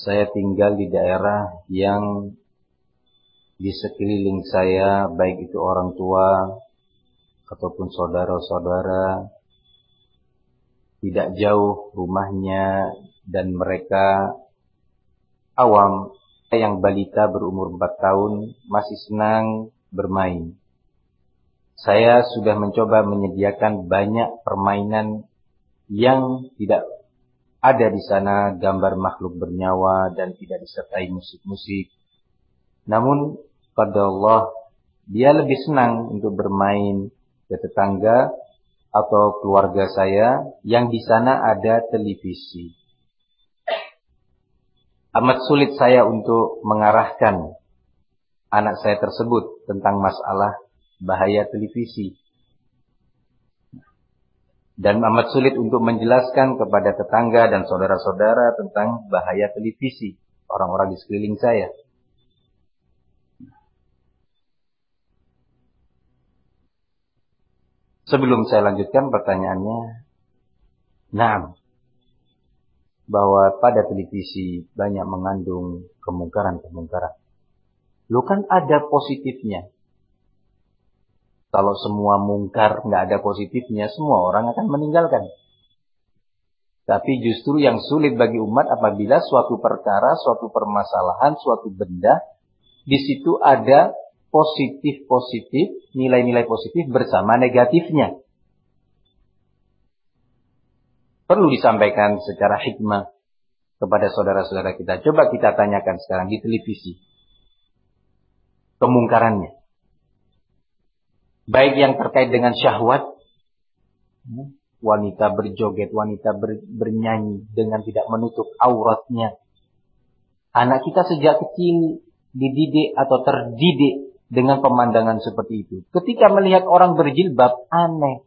saya tinggal di daerah yang di sekeliling saya, baik itu orang tua ataupun saudara-saudara, tidak jauh rumahnya dan mereka awam yang balita berumur 4 tahun masih senang bermain. Saya sudah mencoba menyediakan banyak permainan yang tidak ada di sana gambar makhluk bernyawa dan tidak disertai musik-musik. Namun pada Allah dia lebih senang untuk bermain ke tetangga atau keluarga saya yang di sana ada televisi amat sulit saya untuk mengarahkan anak saya tersebut tentang masalah bahaya televisi. Dan amat sulit untuk menjelaskan kepada tetangga dan saudara-saudara tentang bahaya televisi. Orang-orang di sekeliling saya. Sebelum saya lanjutkan pertanyaannya. Nah, bahwa pada televisi banyak mengandung kemungkaran-kemungkaran. Lu kan ada positifnya. Kalau semua mungkar nggak ada positifnya, semua orang akan meninggalkan. Tapi justru yang sulit bagi umat apabila suatu perkara, suatu permasalahan, suatu benda, di situ ada positif-positif, nilai-nilai positif bersama negatifnya. perlu disampaikan secara hikmah kepada saudara-saudara kita. Coba kita tanyakan sekarang di televisi. Kemungkarannya. Baik yang terkait dengan syahwat. Wanita berjoget, wanita ber, bernyanyi dengan tidak menutup auratnya. Anak kita sejak kecil dididik atau terdidik dengan pemandangan seperti itu. Ketika melihat orang berjilbab, aneh.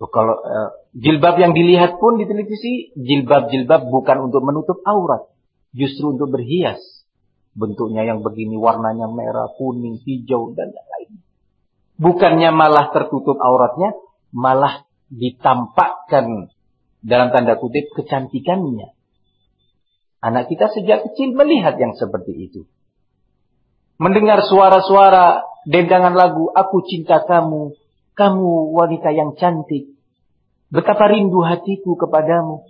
Tuh, kalau uh, jilbab yang dilihat pun di televisi, jilbab-jilbab bukan untuk menutup aurat, justru untuk berhias. Bentuknya yang begini, warnanya merah, kuning, hijau, dan. Bukannya malah tertutup auratnya, malah ditampakkan dalam tanda kutip kecantikannya. Anak kita sejak kecil melihat yang seperti itu. Mendengar suara-suara dendangan lagu, aku cinta kamu, kamu wanita yang cantik. Betapa rindu hatiku kepadamu.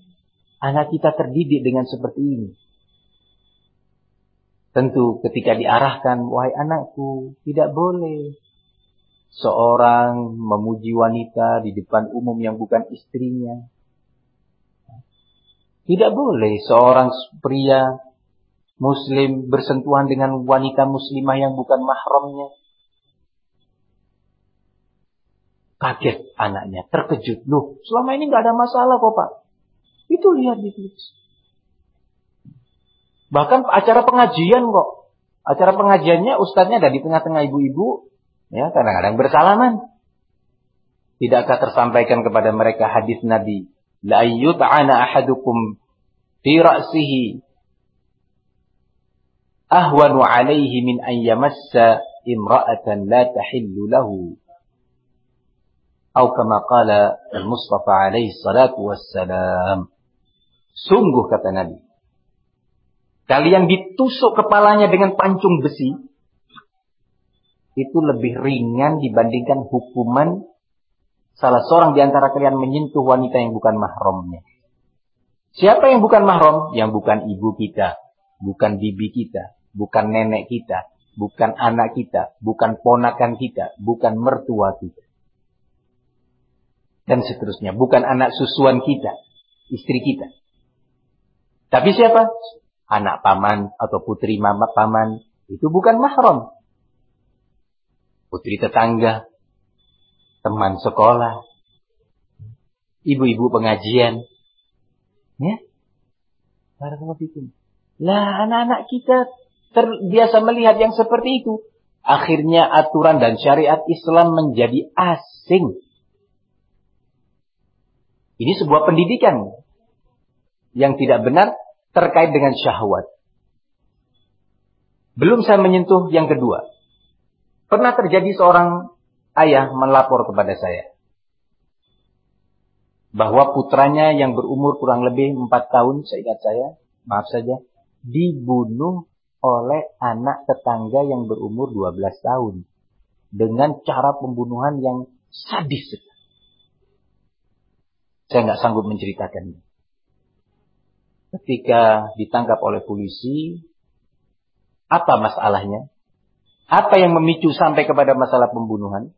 Anak kita terdidik dengan seperti ini. Tentu ketika diarahkan, wahai anakku, tidak boleh. Seorang memuji wanita di depan umum yang bukan istrinya. Tidak boleh seorang pria muslim bersentuhan dengan wanita muslimah yang bukan mahramnya. Kaget anaknya, terkejut. Loh, selama ini nggak ada masalah kok Pak. Itu lihat di televisi. Bahkan acara pengajian kok. Acara pengajiannya ustadznya ada di tengah-tengah ibu-ibu. Ya, kadang-kadang bersalaman. Tidakkah tersampaikan kepada mereka hadis Nabi. La yut'ana ahadukum fi ra'sihi ahwanu alaihi min an yamassa imra'atan la tahillu lahu atau kama qala al-Mustafa alaihi salatu wassalam. Sungguh kata Nabi. Kalian ditusuk kepalanya dengan pancung besi. Itu lebih ringan dibandingkan hukuman salah seorang di antara kalian menyentuh wanita yang bukan mahramnya. Siapa yang bukan mahram? Yang bukan ibu kita, bukan bibi kita, bukan nenek kita, bukan anak kita, bukan ponakan kita, bukan mertua kita dan seterusnya. Bukan anak susuan kita, istri kita. Tapi siapa? Anak paman atau putri mama paman. Itu bukan mahram. Putri tetangga, teman sekolah, ibu-ibu pengajian. Ya? Lah anak-anak kita terbiasa melihat yang seperti itu. Akhirnya aturan dan syariat Islam menjadi asing ini sebuah pendidikan yang tidak benar terkait dengan syahwat. Belum saya menyentuh yang kedua. Pernah terjadi seorang ayah melapor kepada saya. bahwa putranya yang berumur kurang lebih 4 tahun, saya ingat saya, maaf saja, dibunuh oleh anak tetangga yang berumur 12 tahun. Dengan cara pembunuhan yang sadis. Saya nggak sanggup menceritakannya. Ketika ditangkap oleh polisi, apa masalahnya? Apa yang memicu sampai kepada masalah pembunuhan?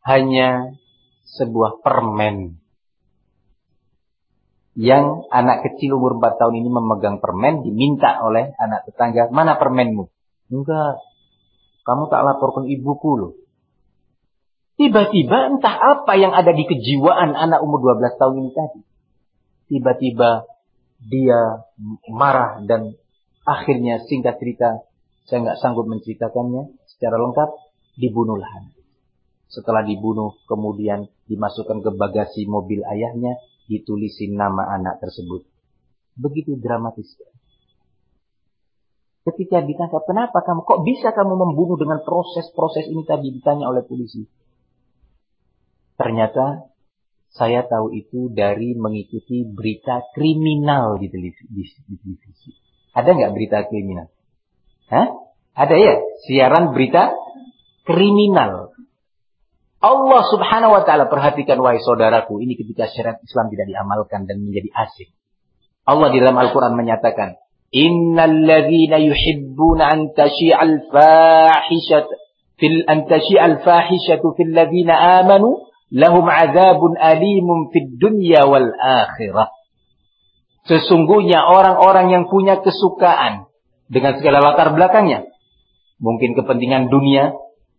Hanya sebuah permen. Yang anak kecil umur 4 tahun ini memegang permen, diminta oleh anak tetangga, mana permenmu? Enggak, kamu tak laporkan ibuku loh. Tiba-tiba entah apa yang ada di kejiwaan anak umur 12 tahun ini tadi. Tiba-tiba dia marah dan akhirnya singkat cerita saya nggak sanggup menceritakannya secara lengkap, dibunuhlah Setelah dibunuh, kemudian dimasukkan ke bagasi mobil ayahnya, ditulisin nama anak tersebut. Begitu dramatis. Ketika ditangkap, kenapa kamu, kok bisa kamu membunuh dengan proses-proses ini tadi ditanya oleh polisi. Ternyata saya tahu itu dari mengikuti berita kriminal di televisi. Ada nggak berita kriminal? Hah? Ada ya? Siaran berita kriminal. Allah subhanahu wa ta'ala perhatikan wahai saudaraku. Ini ketika syariat Islam tidak diamalkan dan menjadi asing. Allah di dalam Al-Quran menyatakan. Innal ladhina yuhibbuna an tashi'al fahishat fil an tashi'al fahishatu fil ladhina amanu lahum azabun alimun fid dunya wal akhirah. Sesungguhnya orang-orang yang punya kesukaan dengan segala latar belakangnya. Mungkin kepentingan dunia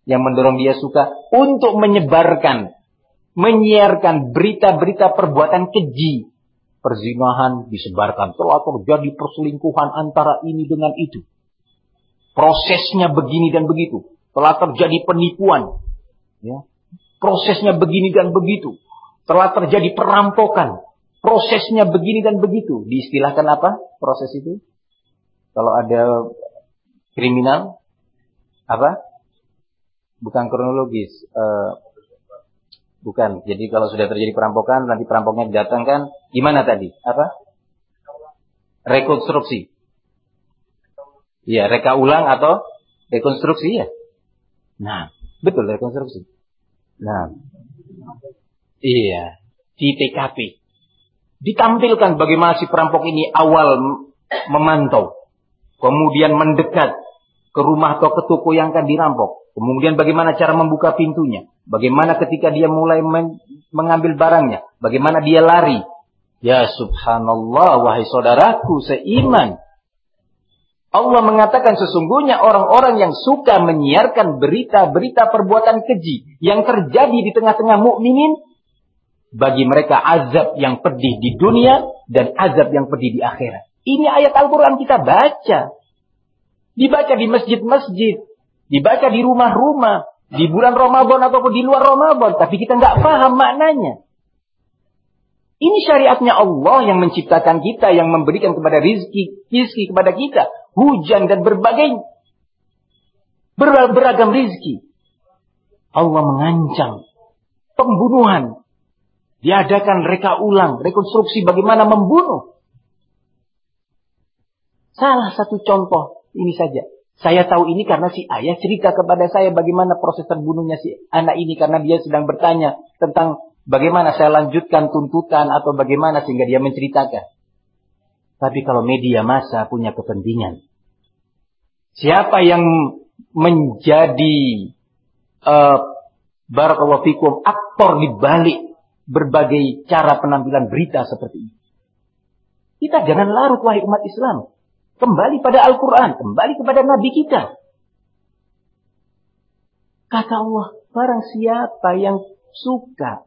yang mendorong dia suka untuk menyebarkan, menyiarkan berita-berita perbuatan keji. Perzinahan disebarkan, telah terjadi perselingkuhan antara ini dengan itu. Prosesnya begini dan begitu. Telah terjadi penipuan. Ya. Prosesnya begini dan begitu. Telah terjadi perampokan. Prosesnya begini dan begitu. Diistilahkan apa proses itu? Kalau ada kriminal, apa? Bukan kronologis. Uh, bukan. Jadi kalau sudah terjadi perampokan, nanti perampoknya didatangkan. Gimana tadi? Apa? Rekonstruksi. Iya, reka ulang atau rekonstruksi ya. Nah, betul rekonstruksi. Nah, iya, di TKP. Ditampilkan bagaimana si perampok ini awal memantau kemudian mendekat ke rumah atau ke toko yang akan dirampok. Kemudian bagaimana cara membuka pintunya. Bagaimana ketika dia mulai men mengambil barangnya. Bagaimana dia lari. Ya subhanallah wahai saudaraku seiman. Allah mengatakan sesungguhnya orang-orang yang suka menyiarkan berita-berita perbuatan keji yang terjadi di tengah-tengah mukminin bagi mereka azab yang pedih di dunia dan azab yang pedih di akhirat. Ini ayat Al-Quran kita baca. Dibaca di masjid-masjid. Dibaca di rumah-rumah. Di bulan Ramadan ataupun di luar Ramadan. Tapi kita nggak paham maknanya. Ini syariatnya Allah yang menciptakan kita. Yang memberikan kepada rizki. Rizki kepada kita. Hujan dan berbagai. Ber beragam rizki. Allah mengancam. Pembunuhan. Diadakan reka ulang. Rekonstruksi bagaimana membunuh. Salah satu contoh ini saja. Saya tahu ini karena si ayah cerita kepada saya bagaimana proses terbunuhnya si anak ini karena dia sedang bertanya tentang bagaimana saya lanjutkan tuntutan atau bagaimana sehingga dia menceritakan. Tapi kalau media massa punya kepentingan. Siapa yang menjadi uh, barakallahu fikum aktor di balik berbagai cara penampilan berita seperti ini. Kita jangan larut wahai umat Islam. Kembali pada Al-Quran. Kembali kepada Nabi kita. Kata Allah, barang siapa yang suka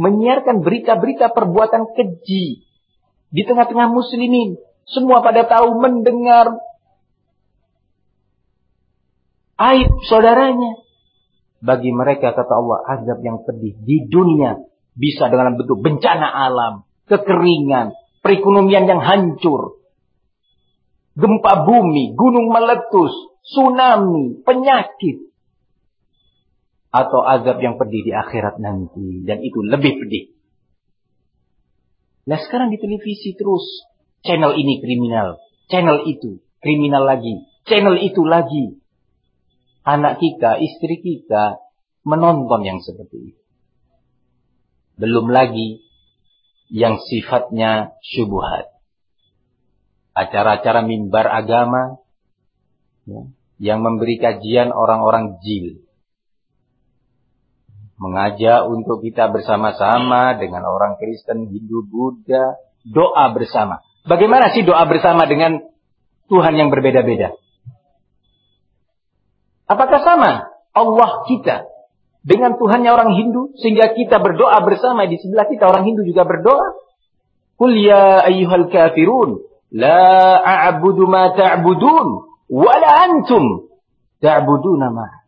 menyiarkan berita-berita perbuatan keji di tengah-tengah muslimin. Semua pada tahu mendengar aib saudaranya. Bagi mereka kata Allah azab yang pedih di dunia bisa dengan bentuk bencana alam, kekeringan, perekonomian yang hancur, gempa bumi, gunung meletus, tsunami, penyakit. Atau azab yang pedih di akhirat nanti. Dan itu lebih pedih. Nah sekarang di televisi terus. Channel ini kriminal. Channel itu kriminal lagi. Channel itu lagi. Anak kita, istri kita menonton yang seperti itu. Belum lagi yang sifatnya syubuhat. Acara-acara mimbar agama ya, yang memberi kajian orang-orang jil mengajak untuk kita bersama-sama dengan orang Kristen, Hindu, Buddha, doa bersama. Bagaimana sih doa bersama dengan Tuhan yang berbeda-beda? Apakah sama Allah kita dengan Tuhannya orang Hindu sehingga kita berdoa bersama di sebelah kita orang Hindu juga berdoa? Qul ya ayyuhal kafirun la a'budu ma ta'budun wa la antum ta'buduna ma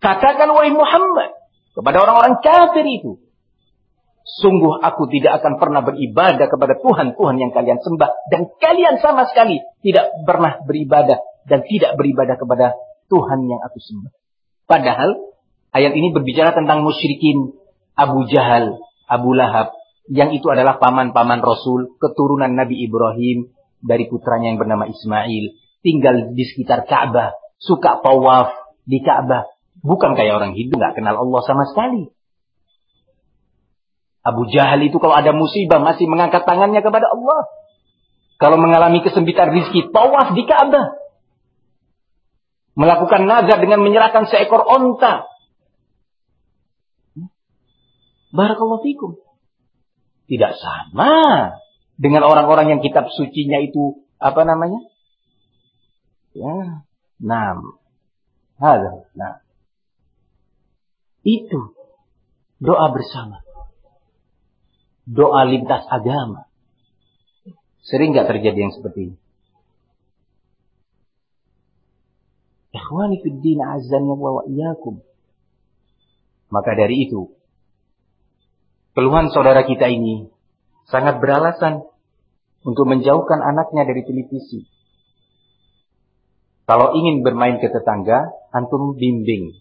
Katakan wahai Muhammad kepada orang-orang kafir itu. Sungguh aku tidak akan pernah beribadah kepada Tuhan-Tuhan yang kalian sembah. Dan kalian sama sekali tidak pernah beribadah. Dan tidak beribadah kepada Tuhan yang aku sembah. Padahal ayat ini berbicara tentang musyrikin Abu Jahal, Abu Lahab. Yang itu adalah paman-paman Rasul, keturunan Nabi Ibrahim dari putranya yang bernama Ismail. Tinggal di sekitar Ka'bah, suka tawaf di Ka'bah. Bukan kayak orang Hindu nggak kenal Allah sama sekali. Abu Jahal itu kalau ada musibah masih mengangkat tangannya kepada Allah. Kalau mengalami kesempitan rizki, tawaf di Ka'bah. Melakukan nazar dengan menyerahkan seekor onta. Barakallahu fikum. Tidak sama dengan orang-orang yang kitab sucinya itu apa namanya? Ya, nam. Ada, nah. Itu doa bersama. Doa lintas agama. Sering gak terjadi yang seperti ini? Ikhwani fi din azannya wa iyyakum. Maka dari itu, keluhan saudara kita ini sangat beralasan untuk menjauhkan anaknya dari televisi. Kalau ingin bermain ke tetangga, antum bimbing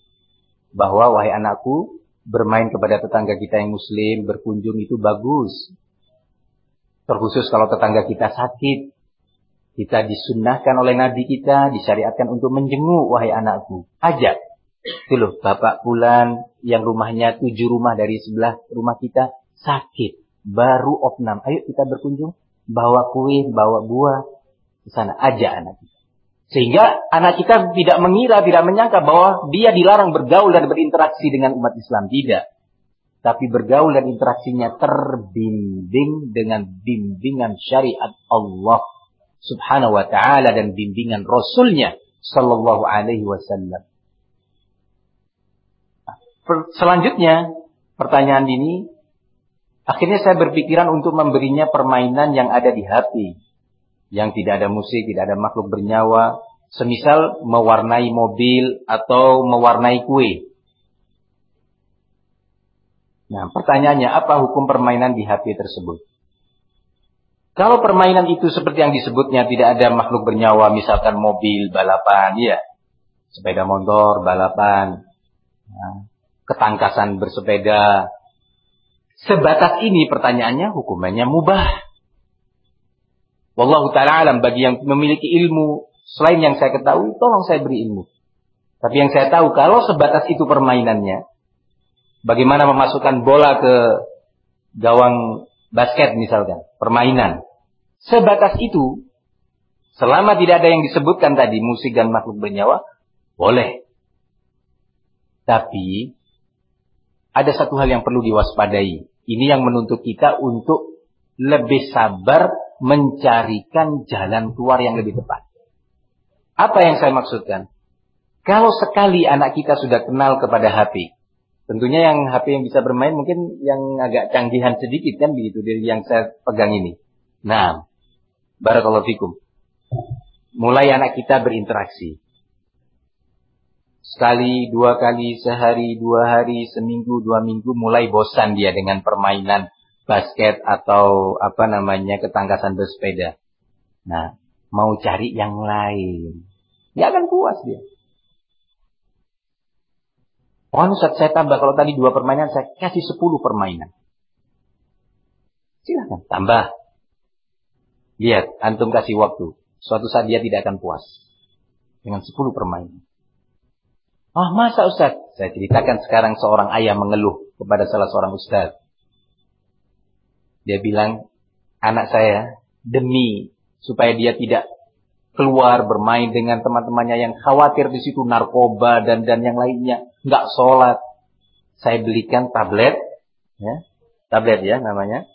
bahwa wahai anakku, bermain kepada tetangga kita yang muslim, berkunjung itu bagus. Terkhusus kalau tetangga kita sakit. Kita disunnahkan oleh Nabi kita, disyariatkan untuk menjenguk wahai anakku. Ajak. Itu loh, Bapak Bulan yang rumahnya tujuh rumah dari sebelah rumah kita sakit. Baru opnam. Ayo kita berkunjung. Bawa kue, bawa buah. Ke sana. Ajak anak kita. Sehingga anak kita tidak mengira, tidak menyangka bahwa dia dilarang bergaul dan berinteraksi dengan umat Islam. Tidak. Tapi bergaul dan interaksinya terbimbing dengan bimbingan syariat Allah subhanahu wa ta'ala dan bimbingan Rasulnya sallallahu alaihi wasallam. Selanjutnya, pertanyaan ini, akhirnya saya berpikiran untuk memberinya permainan yang ada di hati yang tidak ada musik, tidak ada makhluk bernyawa, semisal mewarnai mobil atau mewarnai kue. Nah, pertanyaannya apa hukum permainan di HP tersebut? Kalau permainan itu seperti yang disebutnya tidak ada makhluk bernyawa, misalkan mobil, balapan, ya, sepeda motor, balapan, ya, ketangkasan bersepeda. Sebatas ini pertanyaannya hukumannya mubah. Wallahu ta'ala alam bagi yang memiliki ilmu selain yang saya ketahui, tolong saya beri ilmu. Tapi yang saya tahu kalau sebatas itu permainannya, bagaimana memasukkan bola ke gawang basket misalkan, permainan. Sebatas itu, selama tidak ada yang disebutkan tadi musik dan makhluk bernyawa, boleh. Tapi ada satu hal yang perlu diwaspadai. Ini yang menuntut kita untuk lebih sabar mencarikan jalan keluar yang lebih tepat. Apa yang saya maksudkan? Kalau sekali anak kita sudah kenal kepada HP, tentunya yang HP yang bisa bermain mungkin yang agak canggihan sedikit kan begitu dari yang saya pegang ini. Nah, barakallahu fikum. Mulai anak kita berinteraksi. Sekali, dua kali, sehari, dua hari, seminggu, dua minggu, mulai bosan dia dengan permainan basket atau apa namanya ketangkasan bersepeda. Nah, mau cari yang lain. Ya akan puas dia. Oh, saat saya tambah kalau tadi dua permainan saya kasih sepuluh permainan. Silahkan, tambah. Lihat, antum kasih waktu. Suatu saat dia tidak akan puas. Dengan 10 permainan. Oh masa Ustaz? Saya ceritakan sekarang seorang ayah mengeluh kepada salah seorang Ustaz. Dia bilang, anak saya demi supaya dia tidak keluar bermain dengan teman-temannya yang khawatir di situ narkoba dan dan yang lainnya nggak sholat saya belikan tablet ya tablet ya namanya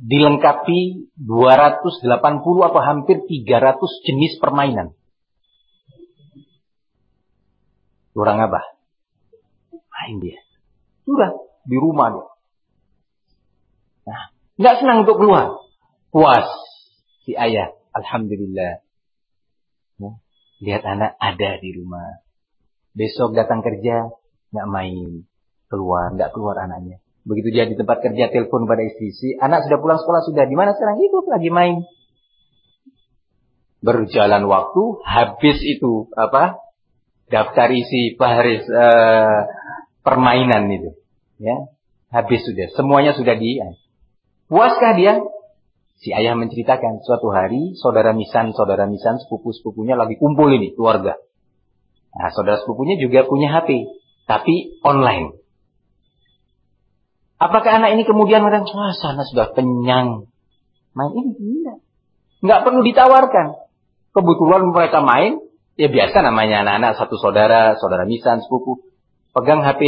dilengkapi 280 atau hampir 300 jenis permainan orang apa main dia sudah di rumah dia nah nggak senang untuk keluar puas si ayah Alhamdulillah. Ya. Lihat anak ada di rumah. Besok datang kerja, nggak main. Keluar, nggak keluar anaknya. Begitu dia di tempat kerja, telepon pada istri. Si anak sudah pulang sekolah, sudah. Di mana sekarang? Itu lagi main. Berjalan waktu, habis itu. apa Daftar isi baris uh, permainan itu. ya Habis sudah. Semuanya sudah di... Puaskah dia? Si ayah menceritakan suatu hari saudara misan, saudara misan, sepupu-sepupunya lagi kumpul ini keluarga. Nah, saudara sepupunya juga punya HP, tapi online. Apakah anak ini kemudian merasa, wah sana sudah kenyang. Main ini tidak. Nggak perlu ditawarkan. Kebetulan mereka main, ya biasa namanya anak-anak satu saudara, saudara misan, sepupu. Pegang HP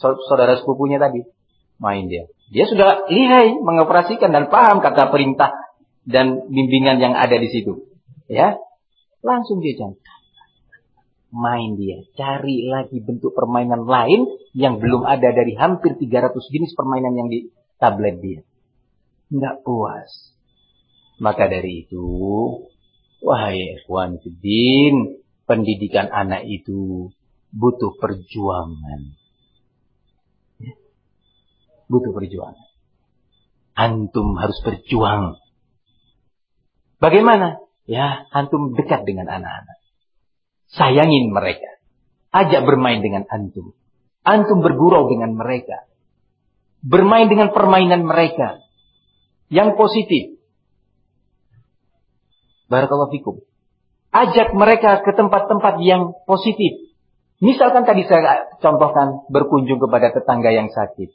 saudara sepupunya tadi. Main dia. Dia sudah lihai mengoperasikan dan paham kata perintah dan bimbingan yang ada di situ. Ya, langsung dia jangan main dia, cari lagi bentuk permainan lain yang belum ada dari hampir 300 jenis permainan yang di tablet dia. Enggak puas. Maka dari itu, wahai ikhwan fiddin, pendidikan anak itu butuh perjuangan butuh perjuangan. Antum harus berjuang. Bagaimana? Ya, antum dekat dengan anak-anak. Sayangin mereka. Ajak bermain dengan antum. Antum bergurau dengan mereka. Bermain dengan permainan mereka. Yang positif. Barakallahu fikum. Ajak mereka ke tempat-tempat yang positif. Misalkan tadi saya contohkan berkunjung kepada tetangga yang sakit.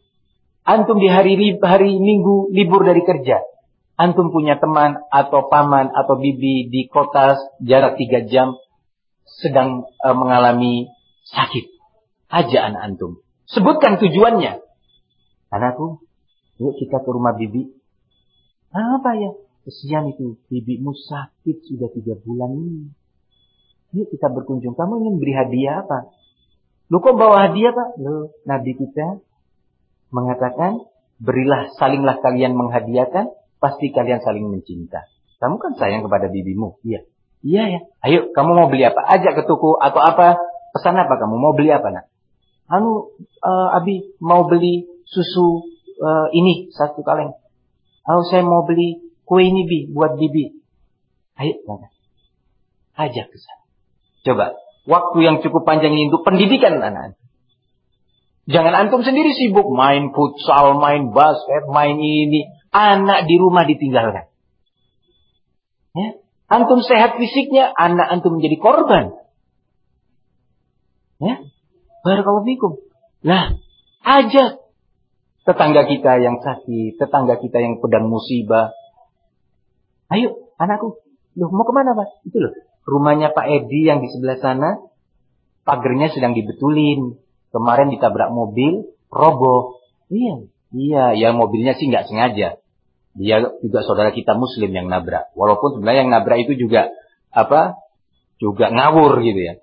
Antum di hari hari Minggu libur dari kerja. Antum punya teman atau paman atau bibi di kota jarak tiga jam sedang uh, mengalami sakit. Aja anak antum. Sebutkan tujuannya. Anakku, yuk kita ke rumah bibi. Apa ya? Kesian itu, bibimu sakit sudah tiga bulan ini. Yuk kita berkunjung. Kamu ingin beri hadiah apa? Lu kok bawa hadiah pak? Lu, Nabi kita mengatakan, berilah, salinglah kalian menghadiahkan, pasti kalian saling mencinta. Kamu kan sayang kepada bibimu. Iya. Iya ya. Ayo, kamu mau beli apa? Ajak ke toko atau apa? Pesan apa kamu? Mau beli apa nak? Anu, uh, Abi mau beli susu uh, ini satu kaleng. Oh, saya mau beli kue ini bi buat bibi. Ayo, mana? Ajak ke sana. Coba, waktu yang cukup panjang ini untuk pendidikan anak-anak. Jangan antum sendiri sibuk main futsal, main basket, main ini. Anak di rumah ditinggalkan. Ya. Antum sehat fisiknya, anak antum menjadi korban. Ya. Barakallahu. Nah, ajak tetangga kita yang sakit, tetangga kita yang pedang musibah. Ayo, anakku. Loh, mau ke mana, Pak? Itu loh. Rumahnya Pak Edi yang di sebelah sana, pagernya sedang dibetulin. Kemarin ditabrak mobil, roboh. Iya, iya, ya mobilnya sih nggak sengaja. Dia juga saudara kita muslim yang nabrak. Walaupun sebenarnya yang nabrak itu juga apa? Juga ngawur gitu ya.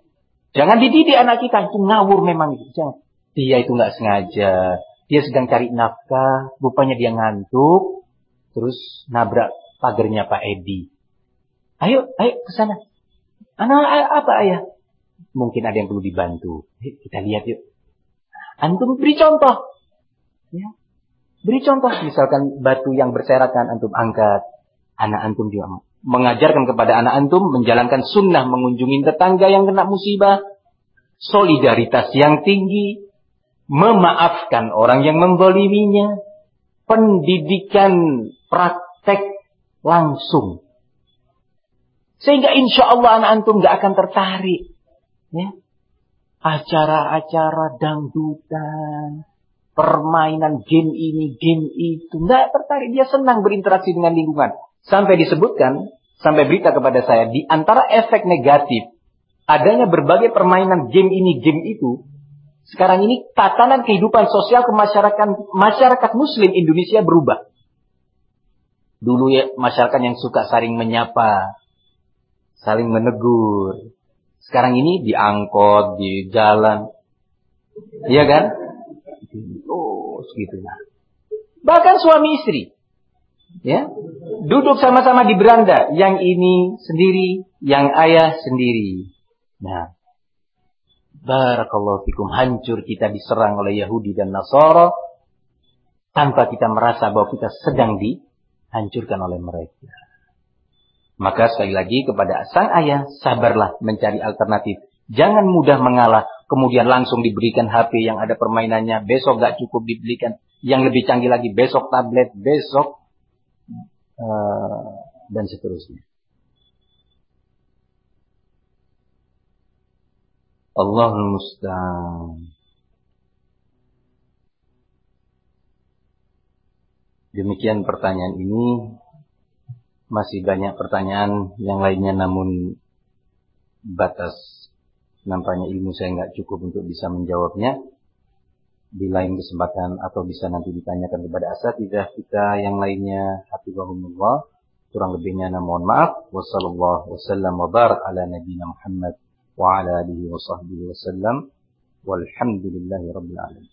Jangan dididik anak kita itu ngawur memang. Jangan. Dia itu nggak sengaja. Dia sedang cari nafkah, rupanya dia ngantuk, terus nabrak pagernya Pak Edi. Ayo, ayo ke sana. Anak apa ayah? Mungkin ada yang perlu dibantu. Ayo, kita lihat yuk. Antum beri contoh. Ya. Beri contoh. Misalkan batu yang berserakan antum angkat. Anak antum juga mengajarkan kepada anak antum menjalankan sunnah mengunjungi tetangga yang kena musibah. Solidaritas yang tinggi. Memaafkan orang yang memboliminya. pendidikan praktek langsung. Sehingga insya Allah anak antum gak akan tertarik. Ya. Acara-acara dangdutan, permainan game ini, game itu. Gak tertarik. Dia senang berinteraksi dengan lingkungan. Sampai disebutkan, sampai berita kepada saya, di antara efek negatif, adanya berbagai permainan game ini, game itu, sekarang ini tatanan kehidupan sosial kemasyarakatan masyarakat muslim Indonesia berubah. Dulu ya masyarakat yang suka saling menyapa, saling menegur. Sekarang ini di angkot, di jalan. Iya kan? Oh, segitu. Bahkan suami istri. Ya. Duduk sama-sama di beranda, yang ini sendiri, yang ayah sendiri. Nah, Barakallahu fikum hancur kita diserang oleh Yahudi dan Nasara tanpa kita merasa bahwa kita sedang dihancurkan oleh mereka. Maka sekali lagi kepada sang ayah, sabarlah mencari alternatif. Jangan mudah mengalah, kemudian langsung diberikan HP yang ada permainannya, besok gak cukup diberikan yang lebih canggih lagi, besok tablet, besok, uh, dan seterusnya. Allah musta'an. Demikian pertanyaan ini. Masih banyak pertanyaan yang lainnya namun batas nampaknya ilmu saya nggak cukup untuk bisa menjawabnya. Di lain kesempatan atau bisa nanti ditanyakan kepada asatidah kita yang lainnya hafizahumullah. Kurang lebihnya mohon maaf. Wasallallahu wasallam wa barak ala nabiyina Muhammad wa ala alihi wa sahbihi wasallam walhamdulillahi rabbil alamin